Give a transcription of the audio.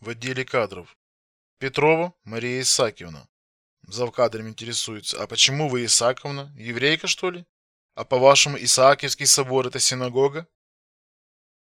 в отделе кадров. Петрова Мария Исаакиевна. Завкадром интересуется. А почему вы Исааковна? Еврейка, что ли? А по-вашему, Исаакиевский собор – это синагога?